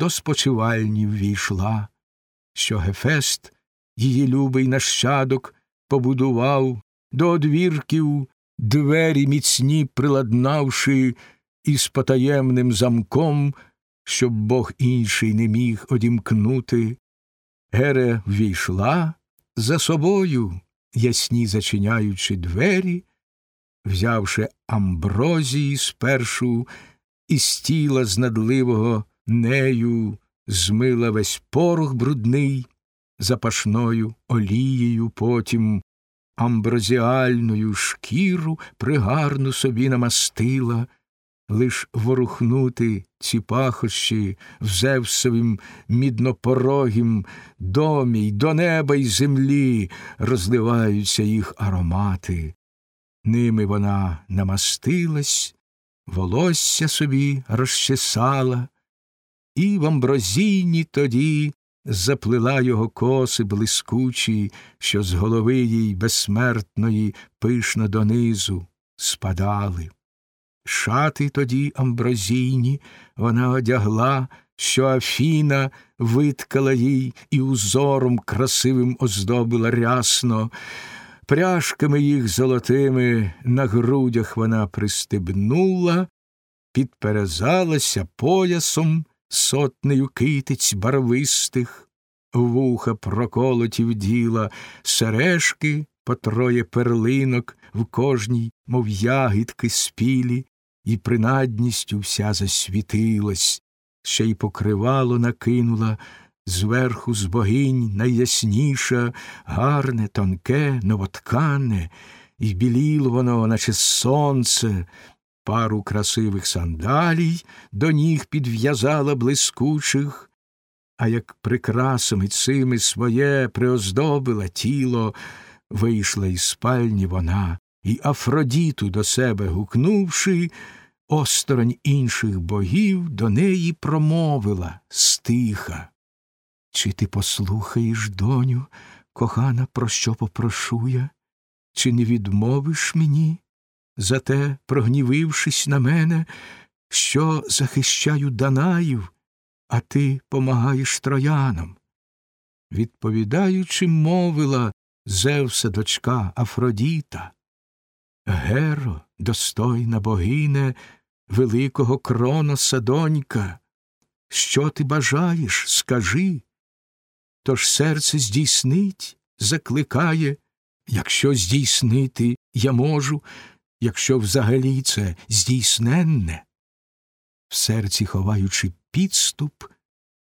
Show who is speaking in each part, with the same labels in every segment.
Speaker 1: до спочивальні ввійшла, що Гефест, її любий нащадок, побудував до одвірків двері міцні приладнавши із потаємним замком, щоб бог інший не міг одімкнути. Гере ввійшла за собою, ясні зачиняючи двері, взявши амброзії спершу, і з тіла знадливого нею змила весь порох брудний, запашною олією потім амброзіальною шкіру пригарну собі намастила, лиш ворухнути ці пахощі в Зевсовім міднопорогім домі й до неба й землі розливаються їх аромати. Ними вона намастилась, волосся собі розчесала, і в амброзійні тоді заплила його коси блискучі, що з голови їй безсмертної пишно донизу спадали. Шати тоді амброзійні вона одягла, що Афіна виткала їй і узором красивим оздобила рясно, пряжками їх золотими на грудях вона пристебнула, підперезалася поясом сотнею китиць барвистих, вуха проколоті вділа, сережки по троє перлинок в кожній, мов ягідки спілі, і принадністю вся засвітилась, ще й покривало накинула. Зверху з богинь найясніша, гарне, тонке, новоткане, і біліло воно, наче сонце, пару красивих сандалій до ніг підв'язала блискучих, а як прикрасами цими своє приоздобила тіло, вийшла із спальні вона, і Афродіту до себе гукнувши, осторонь інших богів до неї промовила стиха. Чи ти послухаєш, доню, кохана, про що попрошу я? Чи не відмовиш мені? Зате, прогнівившись на мене, що захищаю Данаїв, а ти помагаєш троянам. Відповідаючи, мовила Зевса дочка Афродіта. Геро, достойна богине, великого кроноса донька, що ти бажаєш, скажи. Тож серце здійснить, закликає, якщо здійснити я можу, якщо взагалі це здійсненне. В серці, ховаючи підступ,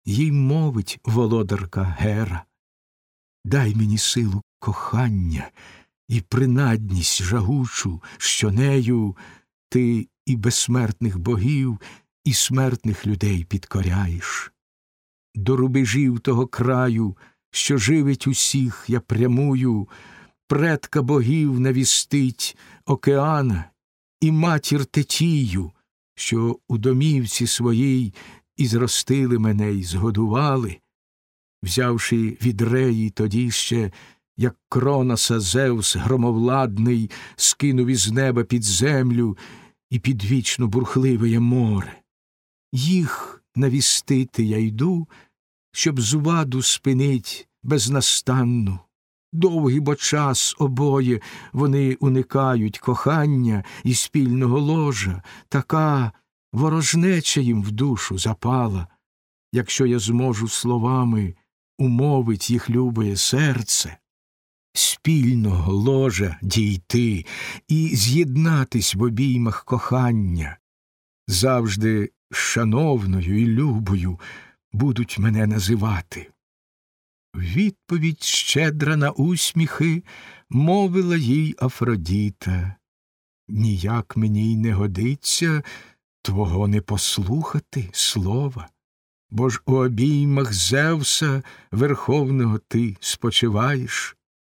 Speaker 1: їй мовить володарка Гера. Дай мені силу кохання і принадність жагучу, що нею ти і безсмертних богів, і смертних людей підкоряєш. До рубежів того краю, що живить усіх, я прямую, предка богів навістить океана і матір тетію, що у домівці своїй і зростили мене й згодували, взявши від реї тоді ще, як Кроноса Зевс громовладний, скинув із неба під землю і під вічно бурхливе море. Їх навістити я йду, щоб зуваду спинить безнастанну. Довгий бо час обоє вони уникають кохання і спільного ложа, така ворожнеча їм в душу запала, якщо я зможу словами умовить їх любе серце, спільного ложа дійти і з'єднатись в обіймах кохання, завжди шановною і любою будуть мене називати. Відповідь щедра на усміхи мовила їй Афродіта. Ніяк мені й не годиться твого не послухати слова, бо ж у обіймах Зевса Верховного ти спочиваєш,